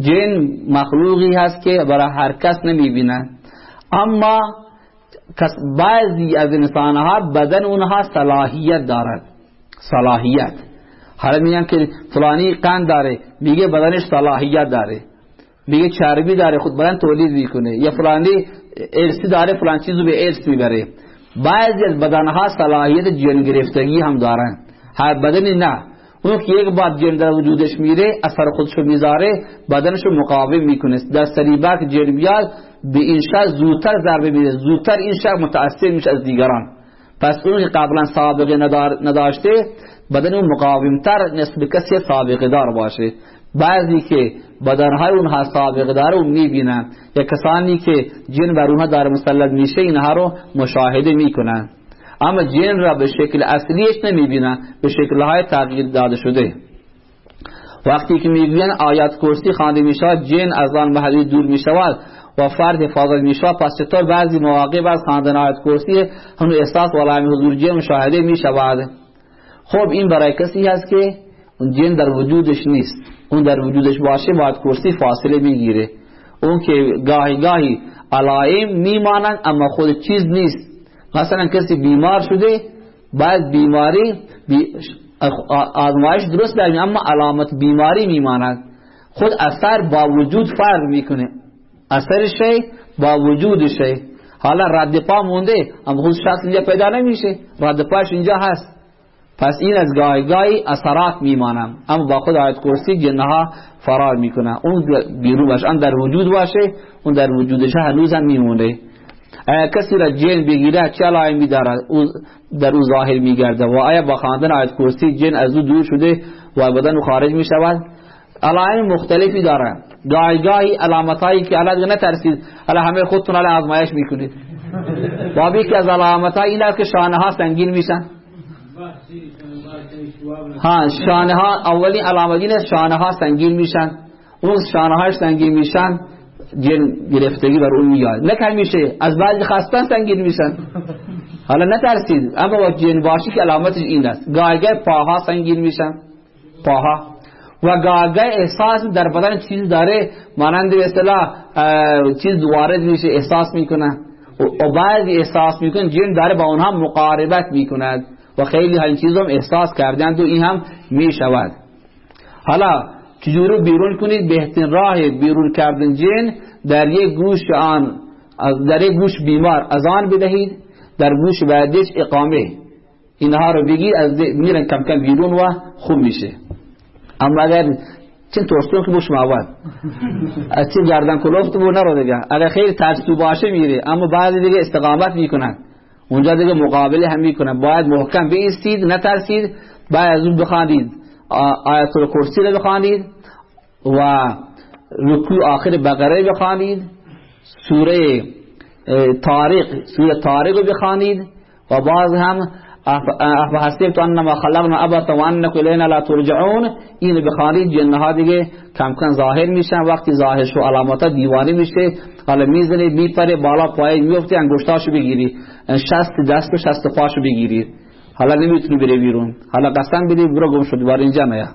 جن مخلوقی هست که برای هر کس نمی‌بینن. اما بعضی از انسانها بدن اونها صلاحیت دارد صلاحیت. حالا میگن که فلانی قند داره میگه بدنش صلاحیت داره. میگه چربی داره خود بدن تولید می‌کنه. یا فلانی ارسی داره فلان چیزو به ارث می‌بره. بعضی از بدنها صلاحیت جن گرفتگی هم دارن. هر بدنی نه. اون یک بار جن در وجودش میره اثر خودشو می‌ذاره بدنشو مقاوم می‌کنه در جن بیاد به این شهر زودتر ضربه میده زودتر این شهر متاثر میشه از دیگران پس اون که قبلا سابقه نداشته بدن اون مقاومتر نسبت کسی سابقه دار باشه بعضی که بدنهای اونها سابقه داره اون می‌بینن یا کسانی که جن بر اونها داره مسلط میشه اینها رو مشاهده می‌کنن اما جن را به شکل اصلیش نمی‌بینن به شکلهای تغییر داده شده. وقتی که می‌گوین آیات کرسی خوانده می‌شود جن از آن محلی دور می‌شود و فرد حفاظت می‌شود. پس چطور بعضی مواقع بعض خواندن آیات کرسی هم احساس و حضور جن مشاهده می‌شود؟ خب این برای کسی هست که اون جن در وجودش نیست. اون در وجودش باشه باید کرسی فاصله می‌گیره. اون که گاهی گاهی علائم میمانند اما خود چیز نیست. مثلا کسی بیمار شده بعد بیماری بی آزمایش درست داریم اما علامت بیماری میماند. خود اثر با وجود فرق می‌کنه. اثر شی با وجود شی. حالا رد پا مونده اما خود شخص اینجا پیدا نمیشه. رد پاش اینجا هست. پس این از گاهی گاهی اثرات میمانم اما با خود آیت کرسی جنها فرار می‌کنه. اون بیرون باشه اون در وجود باشه اون در وجودش هنوز هم میمونه. کسی را جن بگیره چه علائمی در او ظاهر میگرده و آیا با خواندن آیت کرسی جن از او دور شده و بدن خارج می‌شود علائم مختلفی دارد گاهی گاهی علامت هایی که الان نترسید الان همه خودتون الان آزمایش می‌کنید بابی که از علامت های این که شانه ها سنگین میشن ها شانه ها اولین علامت اینه شانه ها سنگین میشن اون شانه هاش سنگین میشن جن گرفتگی بر اون میاد. نه میشه از بعضی خستان سنگین میشن. حالا نترسید. اما با جن باشی که علامتش این است. گاهگاه پاها سنگین میشن. پاها. و گاهگاه احساس در بدن چیز داره. مانند به اصطلاح چیز وارد میشه احساس می‌کنه. و بعضی احساس می‌کنه جن داره با اونها مقاربت می‌کند. و خیلی ها این چیز هم احساس کردند و این هم می‌شود. حالا چجوری بیرون کنید بهترین راه بیرون کردن جن در یک گوش آن در یک گوش بیمار از آن بدهید در گوش بعدش اقامه. اینها رو بگید از میرن کم کم بیرون و خوب میشه. اما اگر چند ترسون که بوش مواد از چه گردن کلوفت بو نرو دیگه. اگر خیلی ترسو باشه میره. اما بعضی دیگه استقامت می‌کنن. اونجا دیگه مقابله هم می‌کنن. باید محکم بیستید نترسید باید از اون بخواندید آیت الکرسی رو بخوانید و رکوع آخر بقره بخوانید. سوره تاریق سوره تاریق رو بخوانید و باز هم افحسبت انما خلقنا ابتا و انکم الینا لا ترجعون. این بخوانید جنها دیگه کم کم ظاهر میشن. وقتی ظاهر شو علامات دیوانی میشه. حالا می‌زنه میپره بالا پای میفته انگشتاشو بگیری. شست دست و شست پاشو بگیری. حالا نمی‌تونی بری بیرون. حالا قسم بدی برو گم شد بار اینجا نیا